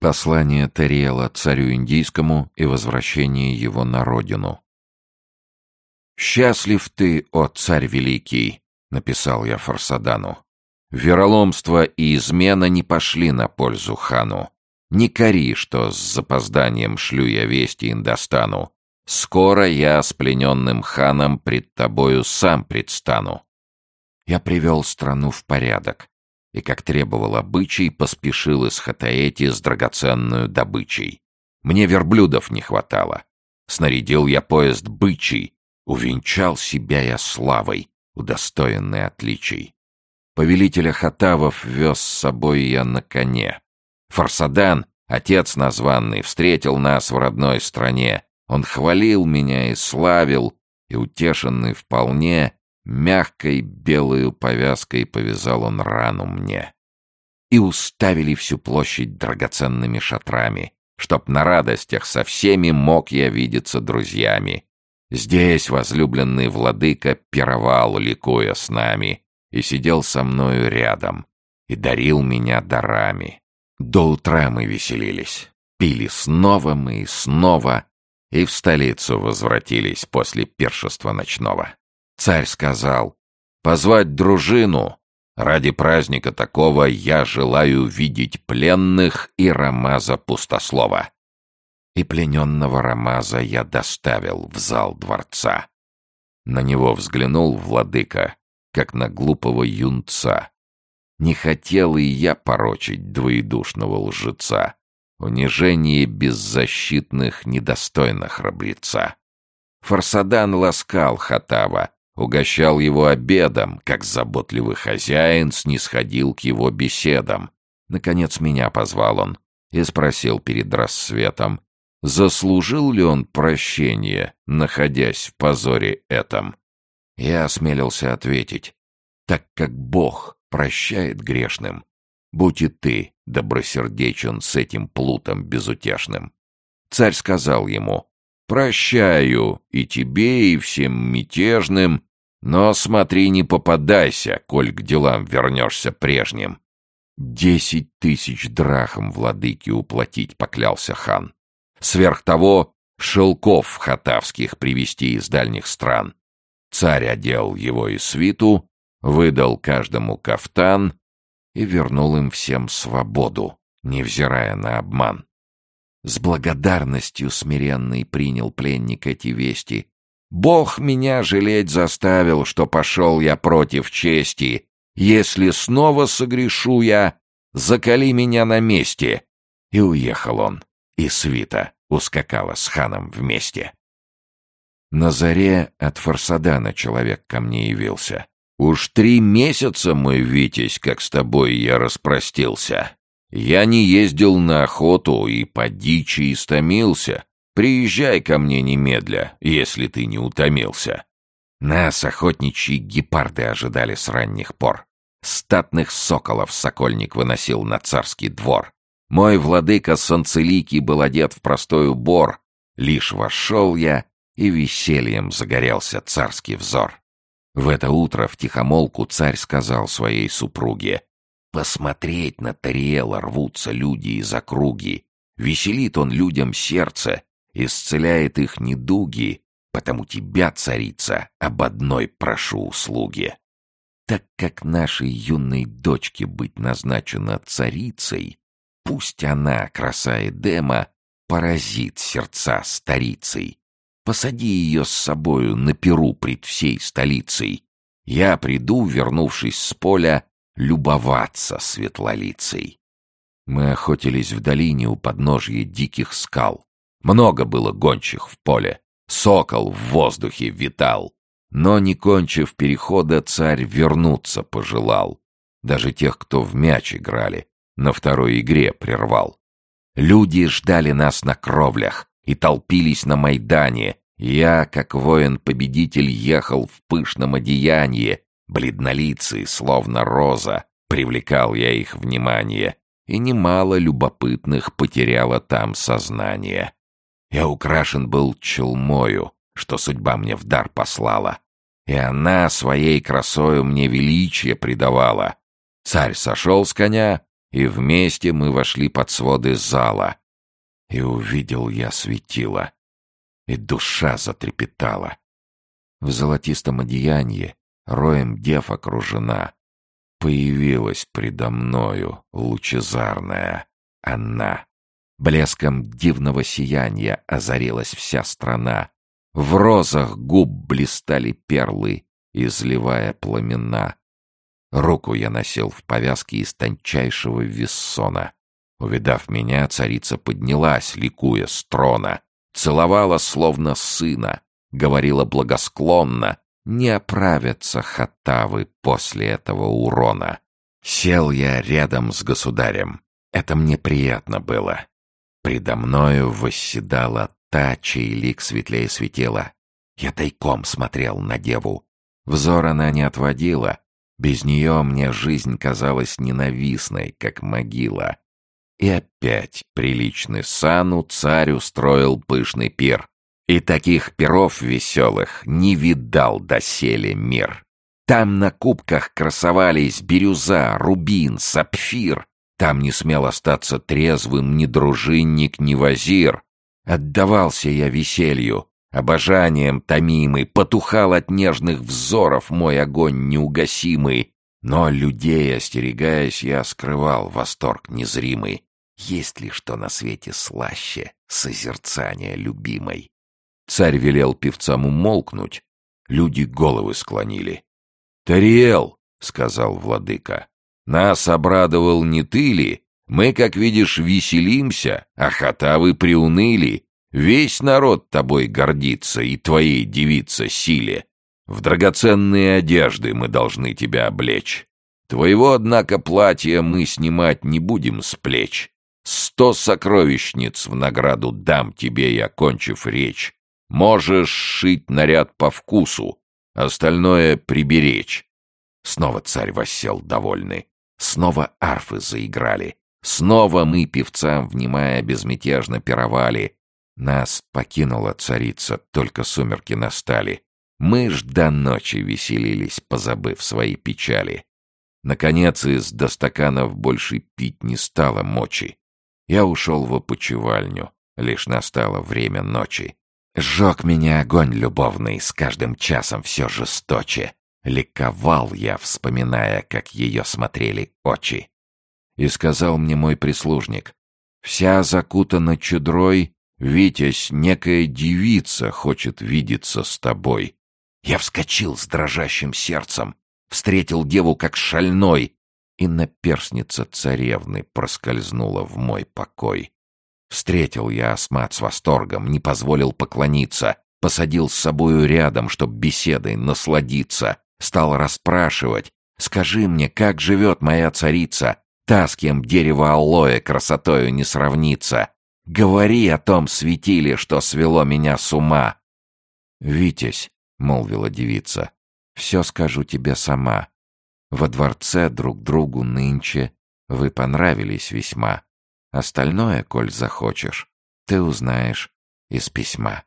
Послание Тариэла царю индийскому и возвращение его на родину. «Счастлив ты, о царь великий!» — написал я Фарсадану. «Вероломство и измена не пошли на пользу хану. Не кори, что с запозданием шлю я вести Индостану. Скоро я с плененным ханом пред тобою сам предстану». Я привел страну в порядок, и, как требовал обычай, поспешил из Хатаэти с драгоценную добычей. Мне верблюдов не хватало. Снарядил я поезд бычий, увенчал себя я славой, удостоенной отличий. Повелителя Хатавов вез с собой я на коне. Фарсадан, отец названный, встретил нас в родной стране. Он хвалил меня и славил, и, утешенный вполне, Мягкой белую повязкой повязал он рану мне. И уставили всю площадь драгоценными шатрами, чтоб на радостях со всеми мог я видеться друзьями. Здесь возлюбленный владыка пировал, ликуя с нами, и сидел со мною рядом, и дарил меня дарами. До утра мы веселились, пили снова мы и снова, и в столицу возвратились после пиршества ночного. Царь сказал, «Позвать дружину. Ради праздника такого я желаю видеть пленных и Рамаза Пустослова». И плененного Рамаза я доставил в зал дворца. На него взглянул владыка, как на глупого юнца. Не хотел и я порочить двоедушного лжеца. Унижение беззащитных недостойно храбреца. Фарсадан ласкал Хатава, угощал его обедом, как заботливый хозяин снисходил к его беседам. Наконец меня позвал он и спросил перед рассветом, заслужил ли он прощение, находясь в позоре этом. Я осмелился ответить, так как Бог прощает грешным, будь и ты добросердечен с этим плутом безутешным. Царь сказал ему, «Прощаю и тебе, и всем мятежным, но смотри, не попадайся, коль к делам вернешься прежним. Десять тысяч драхом владыки уплатить поклялся хан. Сверх того, шелков хатавских привезти из дальних стран. Царь одел его и свиту, выдал каждому кафтан и вернул им всем свободу, невзирая на обман. С благодарностью смиренный принял пленник эти вести Бог меня жалеть заставил, что пошел я против чести. Если снова согрешу я, закали меня на месте. И уехал он, и свита ускакала с ханом вместе. На заре от Фарсадана человек ко мне явился. «Уж три месяца, мой Витязь, как с тобой я распростился. Я не ездил на охоту и по дичи истомился. Приезжай ко мне немедля, если ты не утомился. Нас охотничьи гепарды ожидали с ранних пор. Статных соколов сокольник выносил на царский двор. Мой владыка Санцеликий был одет в простой убор. Лишь вошел я, и весельем загорелся царский взор. В это утро в тихомолку царь сказал своей супруге, «Посмотреть на Тариэла рвутся люди из округи. Веселит он людям сердце, исцеляет их недуги, потому тебя, царица, об одной прошу услуги. Так как нашей юной дочке быть назначена царицей, пусть она, краса Эдема, поразит сердца старицей. Посади ее с собою на перу пред всей столицей. Я приду, вернувшись с поля, любоваться светлолицей. Мы охотились в долине у подножья диких скал. Много было гончих в поле. Сокол в воздухе витал. Но, не кончив перехода, царь вернуться пожелал. Даже тех, кто в мяч играли, на второй игре прервал. Люди ждали нас на кровлях и толпились на Майдане. Я, как воин-победитель, ехал в пышном одеянии, бледнолицый, словно роза, привлекал я их внимание, и немало любопытных потеряло там сознание. Я украшен был челмою, что судьба мне в дар послала, и она своей красою мне величие придавала. Царь сошел с коня, и вместе мы вошли под своды зала. И увидел я светило, и душа затрепетала. В золотистом одеянии, роем дев окружена, появилась предо мною лучезарная она. Блеском дивного сияния озарилась вся страна. В розах губ блистали перлы, изливая пламена. Руку я носил в повязке из тончайшего виссона. Увидав меня, царица поднялась, ликуя с трона, целовала словно сына, говорила благосклонно, не оправятся хатавы после этого урона. Сел я рядом с государем. Это мне приятно было. Предо мною восседала та, чей лик светлее светила. Я тайком смотрел на деву. Взор она не отводила, без нее мне жизнь казалась ненавистной, как могила. И опять приличный сану царь устроил пышный пир. И таких перов веселых не видал доселе мир. Там на кубках красовались бирюза, рубин, сапфир. Там не смел остаться трезвым ни дружинник, ни вазир. Отдавался я веселью, Обожанием томимый потухал от нежных взоров мой огонь неугасимый, но людей, остерегаясь, я скрывал восторг незримый. Есть ли что на свете слаще созерцания любимой? Царь велел певцам умолкнуть, люди головы склонили. «Тариэл!» — сказал владыка. «Нас обрадовал не ты ли? Мы, как видишь, веселимся, а хатавы приуныли. Весь народ тобой гордится и твоей девица силе. В драгоценные одежды мы должны тебя облечь. Твоего, однако, платья мы снимать не будем с плеч. Сто сокровищниц в награду дам тебе, я кончив речь. Можешь шить наряд по вкусу, остальное приберечь. Снова царь воссел довольный. Снова арфы заиграли. Снова мы, певцам, внимая, безмятежно пировали — нас покинула царица, только сумерки настали. Мы ж до ночи веселились, позабыв свои печали. Наконец, из до стаканов больше пить не стало мочи. Я ушел в опочивальню, лишь настало время ночи. Сжег меня огонь любовный, с каждым часом все жесточе. Ликовал я, вспоминая, как ее смотрели очи. И сказал мне мой прислужник, «Вся закутана чудрой, Витязь, некая девица хочет видеться с тобой. Я вскочил с дрожащим сердцем, встретил деву как шальной, и наперсница царевны проскользнула в мой покой. Встретил я Асмат с восторгом, не позволил поклониться, посадил с собою рядом, чтоб беседой насладиться, стал расспрашивать, «Скажи мне, как живет моя царица, та, с кем дерево алоэ красотою не сравнится?» Говори о том светиле, что свело меня с ума. «Витязь», — молвила девица, — «все скажу тебе сама. Во дворце друг другу нынче вы понравились весьма. Остальное, коль захочешь, ты узнаешь из письма».